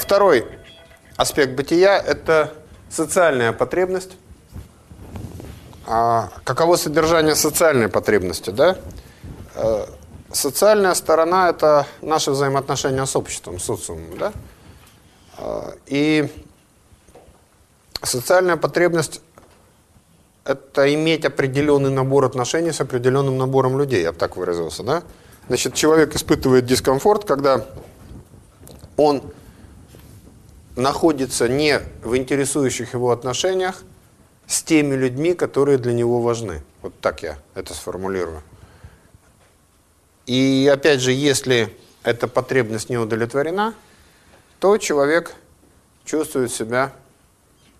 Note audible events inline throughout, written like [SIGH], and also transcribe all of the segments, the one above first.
второй аспект бытия – это социальная потребность. А каково содержание социальной потребности, да? Э, социальная сторона – это наши взаимоотношения с обществом, с социумом, да? Э, и социальная потребность – это иметь определенный набор отношений с определенным набором людей, я бы так выразился, да? Значит, человек испытывает дискомфорт, когда он находится не в интересующих его отношениях с теми людьми, которые для него важны. Вот так я это сформулирую. И опять же, если эта потребность не удовлетворена, то человек чувствует себя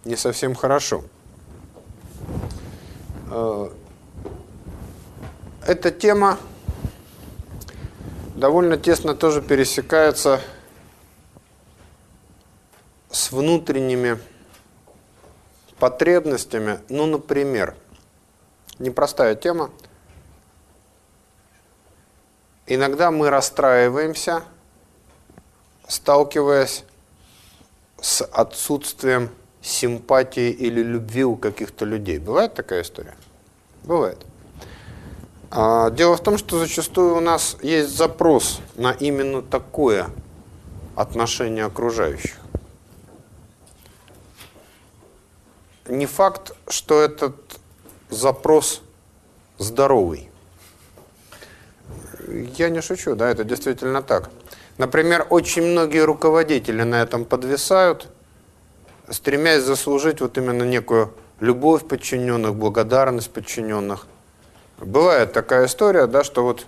не совсем хорошо. Э, эта тема довольно тесно тоже пересекается с внутренними потребностями. Ну, например, непростая тема. Иногда мы расстраиваемся, сталкиваясь с отсутствием симпатии или любви у каких-то людей. Бывает такая история? Бывает. А, дело в том, что зачастую у нас есть запрос на именно такое отношение окружающих. Не факт, что этот запрос здоровый. Я не шучу, да, это действительно так. Например, очень многие руководители на этом подвисают, стремясь заслужить вот именно некую любовь подчиненных, благодарность подчиненных – Бывает такая история, да, что вот,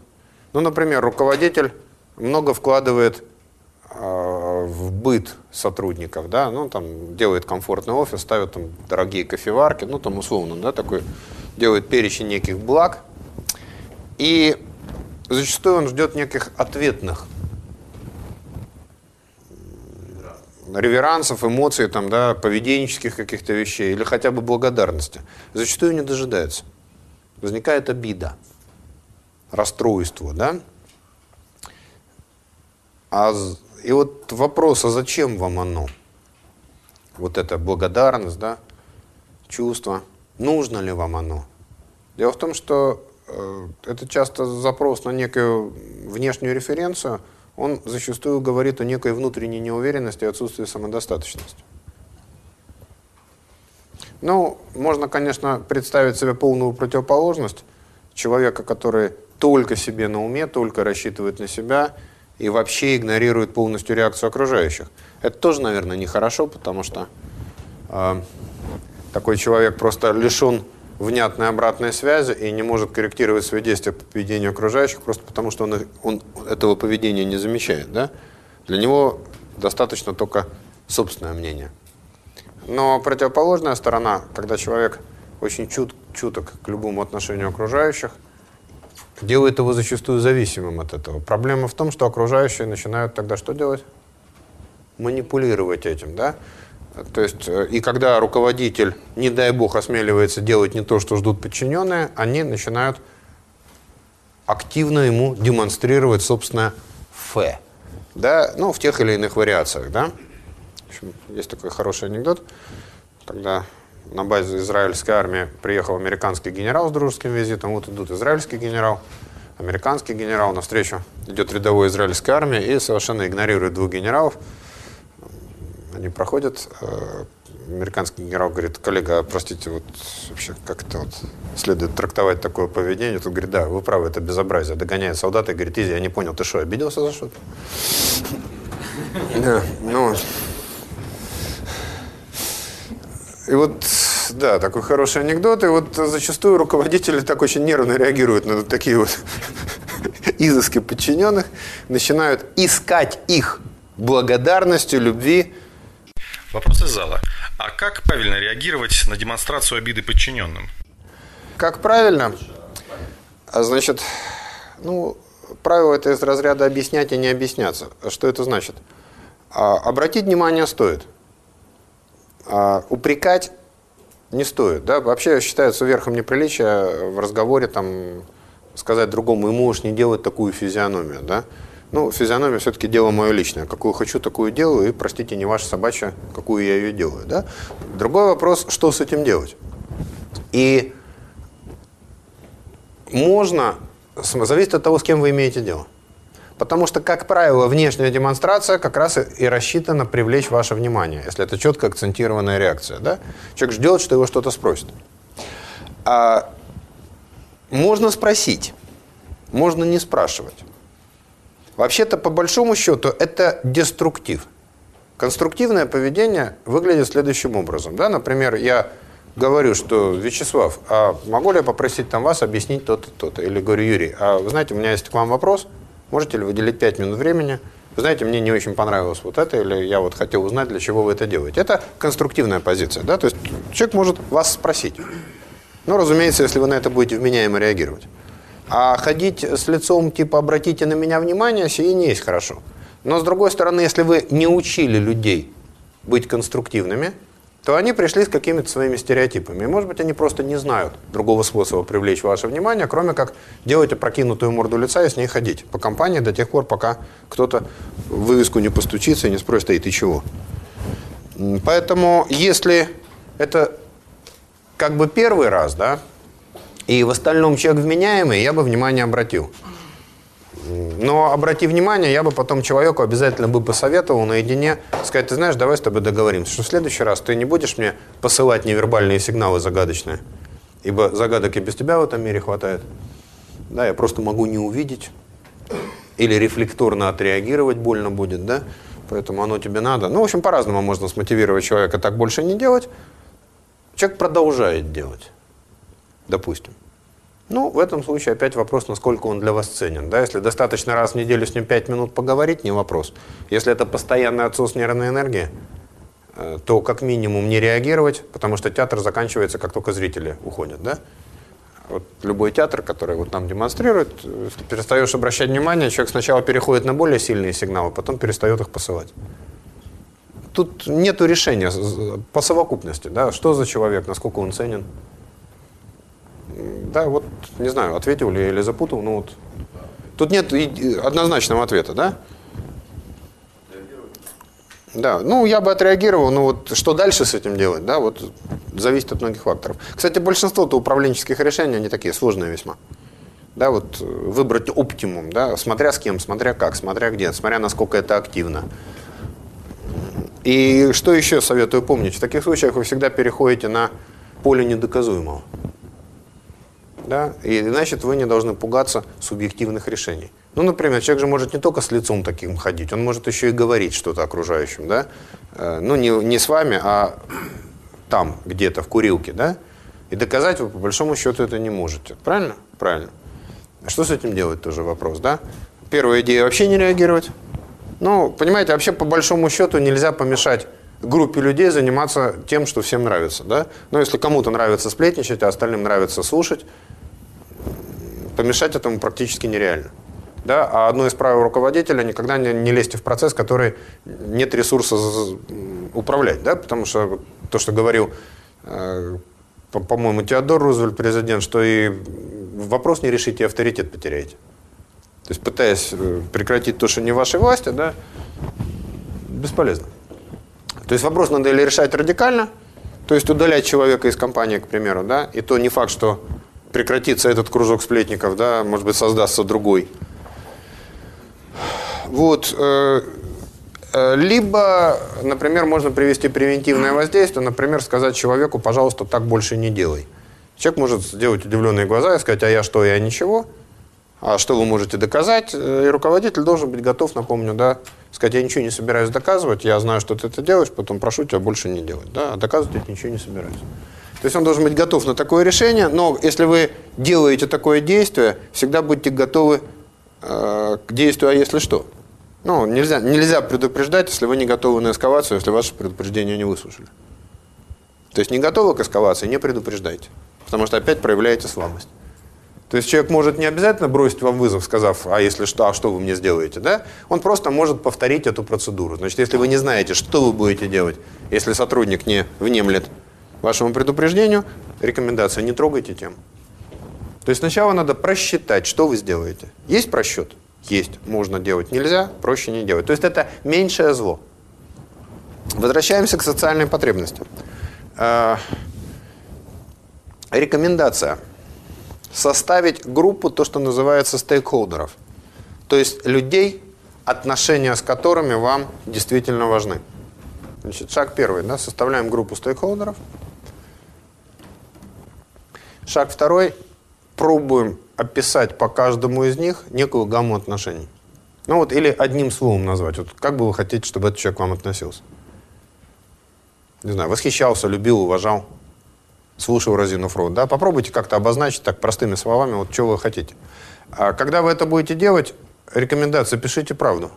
ну, например, руководитель много вкладывает э, в быт сотрудников, да, ну, там, делает комфортный офис, ставит там дорогие кофеварки, ну, там, условно, да, такой, делает перечень неких благ, и зачастую он ждет неких ответных реверансов, эмоций, там, да, поведенческих каких-то вещей или хотя бы благодарности. Зачастую не дожидается возникает обида, расстройство, да? А, и вот вопрос, а зачем вам оно? Вот эта благодарность, да, чувство, нужно ли вам оно? Дело в том, что э, это часто запрос на некую внешнюю референцию, он зачастую говорит о некой внутренней неуверенности и отсутствии самодостаточности. Ну, можно, конечно, представить себе полную противоположность человека, который только себе на уме, только рассчитывает на себя и вообще игнорирует полностью реакцию окружающих. Это тоже, наверное, нехорошо, потому что э, такой человек просто лишен внятной обратной связи и не может корректировать свои действия по поведению окружающих, просто потому что он, он этого поведения не замечает. Да? Для него достаточно только собственное мнение. Но противоположная сторона, когда человек очень чут, чуток к любому отношению окружающих, делает его зачастую зависимым от этого. Проблема в том, что окружающие начинают тогда что делать? Манипулировать этим, да? То есть, э, и когда руководитель, не дай бог, осмеливается делать не то, что ждут подчиненные, они начинают активно ему демонстрировать собственное «фе». Да? Ну, в тех или иных вариациях, да? В общем, есть такой хороший анекдот, когда на базе израильской армии приехал американский генерал с дружеским визитом, вот идут израильский генерал, американский генерал, навстречу идет рядовой израильской армии и совершенно игнорирует двух генералов. Они проходят, э, американский генерал говорит, коллега, простите, вот вообще как это вот следует трактовать такое поведение? Тут говорит, да, вы правы, это безобразие. Догоняет солдата и говорит, Изи, я не понял, ты что, обиделся за что-то? [LAUGHS] Да, ну, И вот, да, такой хороший анекдот. И вот зачастую руководители так очень нервно реагируют на такие вот [LAUGHS] изыски подчиненных, начинают искать их благодарностью, любви. Вопрос из зала. А как правильно реагировать на демонстрацию обиды подчиненным? Как правильно? А значит, ну, правило это из разряда объяснять и не объясняться. Что это значит? А, обратить внимание стоит – а, упрекать не стоит. Да? Вообще считается верхом неприличия в разговоре там, сказать другому, ему уж не делать такую физиономию. Да? Ну, физиономия все-таки дело мое личное. Какую хочу, такую делаю, и, простите, не ваша собачья, какую я ее делаю. Да? Другой вопрос, что с этим делать? И можно, зависит от того, с кем вы имеете дело. Потому что, как правило, внешняя демонстрация как раз и рассчитана привлечь ваше внимание, если это четко акцентированная реакция. Да? Человек ждет, что его что-то спросит. А можно спросить, можно не спрашивать. Вообще-то, по большому счету, это деструктив. Конструктивное поведение выглядит следующим образом. Да? Например, я говорю, что Вячеслав, а могу ли я попросить там вас объяснить то-то, то-то? Или говорю, Юрий, а вы знаете, у меня есть к вам вопрос – Можете ли выделить 5 минут времени? Вы знаете, мне не очень понравилось вот это, или я вот хотел узнать, для чего вы это делаете. Это конструктивная позиция, да, то есть человек может вас спросить. Ну, разумеется, если вы на это будете вменяемо реагировать. А ходить с лицом типа «обратите на меня внимание» сие не есть хорошо. Но, с другой стороны, если вы не учили людей быть конструктивными – то они пришли с какими-то своими стереотипами. И, может быть, они просто не знают другого способа привлечь ваше внимание, кроме как делать опрокинутую морду лица и с ней ходить по компании до тех пор, пока кто-то в вывеску не постучится и не спросит, эй, ты чего? Поэтому, если это как бы первый раз, да, и в остальном человек вменяемый, я бы внимание обратил. Но обрати внимание, я бы потом человеку обязательно бы посоветовал наедине сказать, ты знаешь, давай с тобой договоримся, что в следующий раз ты не будешь мне посылать невербальные сигналы загадочные, ибо загадок и без тебя в этом мире хватает. Да, я просто могу не увидеть или рефлекторно отреагировать больно будет, да, поэтому оно тебе надо. Ну, в общем, по-разному можно смотивировать человека так больше не делать. Человек продолжает делать, допустим. Ну, в этом случае опять вопрос, насколько он для вас ценен. Да? Если достаточно раз в неделю с ним 5 минут поговорить, не вопрос. Если это постоянный отсос нервной энергии, э, то как минимум не реагировать, потому что театр заканчивается, как только зрители уходят. Да? Вот любой театр, который вот нам демонстрирует, если перестаешь обращать внимание, человек сначала переходит на более сильные сигналы, потом перестает их посылать. Тут нет решения по совокупности. Да? Что за человек, насколько он ценен. Да, вот, не знаю, ответил ли или запутал, но вот. Тут нет однозначного ответа, да? Да, ну я бы отреагировал, но вот что дальше с этим делать, да, вот зависит от многих факторов. Кстати, большинство-то управленческих решений, они такие сложные весьма. Да, вот выбрать оптимум, да, смотря с кем, смотря как, смотря где, смотря насколько это активно. И что еще советую помнить? В таких случаях вы всегда переходите на поле недоказуемого. Да? И значит, вы не должны пугаться субъективных решений. Ну, например, человек же может не только с лицом таким ходить, он может еще и говорить что-то окружающим, да? Э, ну, не, не с вами, а [CLEARS THROAT] там, где-то, в курилке, да? И доказать вы, по большому счету, это не можете. Правильно? Правильно. А что с этим делать, тоже вопрос, да? Первая идея – вообще не реагировать. Ну, понимаете, вообще, по большому счету, нельзя помешать группе людей заниматься тем, что всем нравится, да? Но если кому-то нравится сплетничать, а остальным нравится слушать, помешать этому практически нереально. Да? А одно из правил руководителя – никогда не, не лезьте в процесс, который нет ресурса управлять. Да? Потому что то, что говорил, э, по-моему, Теодор Рузвельт, президент, что и вопрос не решите, авторитет потеряете. То есть пытаясь э, прекратить то, что не вашей власти, да, бесполезно. То есть вопрос надо или решать радикально, то есть удалять человека из компании, к примеру, да, и то не факт, что прекратится этот кружок сплетников, да, может быть, создастся другой. Вот. Э, э, либо, например, можно привести превентивное воздействие, например, сказать человеку, пожалуйста, так больше не делай. Человек может сделать удивленные глаза и сказать, а я что, я ничего. А что вы можете доказать? Э, и руководитель должен быть готов, напомню, да, сказать, я ничего не собираюсь доказывать, я знаю, что ты это делаешь, потом прошу тебя больше не делать. Да, а доказывать я ничего не собираюсь. То есть он должен быть готов на такое решение, но если вы делаете такое действие, всегда будьте готовы э, к действию, а если что. Ну, нельзя, нельзя предупреждать, если вы не готовы на эскалацию, если ваше предупреждение не выслушали. То есть не готовы к эскалации, не предупреждайте. Потому что опять проявляете слабость. То есть человек может не обязательно бросить вам вызов, сказав, а если что, а что вы мне сделаете, да? Он просто может повторить эту процедуру. Значит, если вы не знаете, что вы будете делать, если сотрудник не внемлет вашему предупреждению, рекомендация, не трогайте тему. То есть сначала надо просчитать, что вы сделаете. Есть просчет? есть, можно делать, нельзя, проще не делать. То есть это меньшее зло. Возвращаемся к социальной потребности. Э, рекомендация. Составить группу, то, что называется стейкхолдеров. То есть людей, отношения с которыми вам действительно важны. Значит, шаг первый. Да, составляем группу стейкхолдеров. Шаг второй. Пробуем описать по каждому из них некую гамму отношений. Ну вот, или одним словом назвать. Вот как бы вы хотите, чтобы этот человек к вам относился? Не знаю, восхищался, любил, уважал, слушал разинув рот. Да? Попробуйте как-то обозначить так простыми словами, вот что вы хотите. А когда вы это будете делать, рекомендация, пишите правду.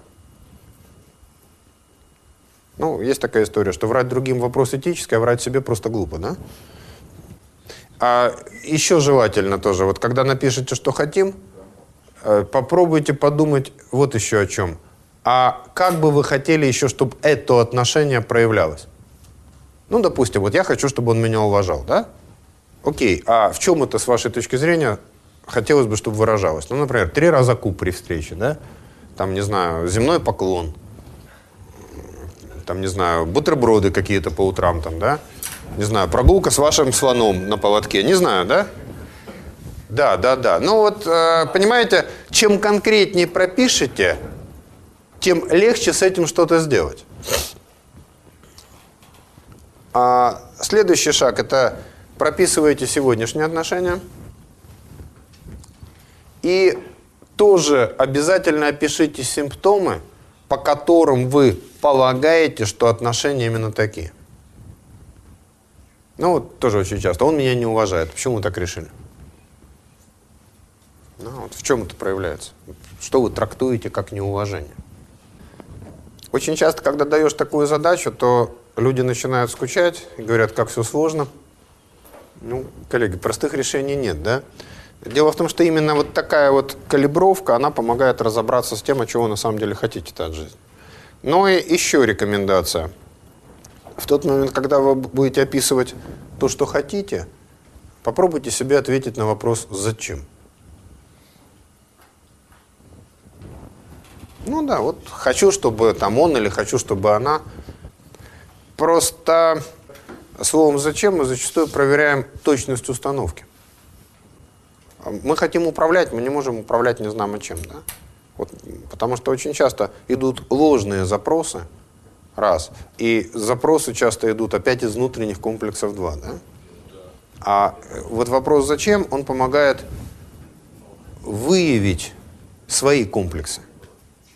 Ну, есть такая история, что врать другим вопрос этический, а врать себе просто глупо, да? А еще желательно тоже, вот когда напишите, что хотим, э, попробуйте подумать вот еще о чем. А как бы вы хотели еще, чтобы это отношение проявлялось? Ну, допустим, вот я хочу, чтобы он меня уважал, да? Окей, а в чем это, с вашей точки зрения, хотелось бы, чтобы выражалось? Ну, например, три раза куб при встрече, да? Там, не знаю, земной поклон, там, не знаю, бутерброды какие-то по утрам, там, да? Не знаю, прогулка с вашим слоном на поводке, не знаю, да? Да, да, да. Ну вот, э, понимаете, чем конкретнее пропишете, тем легче с этим что-то сделать. А следующий шаг – это прописываете сегодняшние отношения. И тоже обязательно опишите симптомы, по которым вы полагаете, что отношения именно такие. Ну, вот тоже очень часто. Он меня не уважает. Почему вы так решили? Ну, вот в чем это проявляется? Что вы трактуете как неуважение? Очень часто, когда даешь такую задачу, то люди начинают скучать говорят, как все сложно. Ну, коллеги, простых решений нет, да? Дело в том, что именно вот такая вот калибровка, она помогает разобраться с тем, о чего вы на самом деле хотите от жизни. Ну и еще рекомендация. В тот момент, когда вы будете описывать то, что хотите, попробуйте себе ответить на вопрос «Зачем?». Ну да, вот хочу, чтобы там он или хочу, чтобы она. Просто словом «зачем» мы зачастую проверяем точность установки. Мы хотим управлять, мы не можем управлять не знамо чем. Да? Вот, потому что очень часто идут ложные запросы, раз, и запросы часто идут опять из внутренних комплексов, два. Да? А вот вопрос «зачем?» он помогает выявить свои комплексы.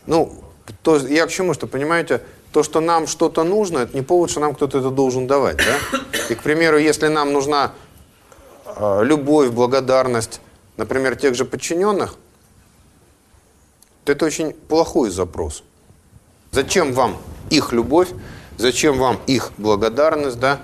Ну, то, я к чему, что, понимаете, то, что нам что-то нужно, это не повод, что нам кто-то это должен давать, да? И, к примеру, если нам нужна э, любовь, благодарность, например, тех же подчиненных, то это очень плохой запрос. Зачем вам их любовь, зачем вам их благодарность, да?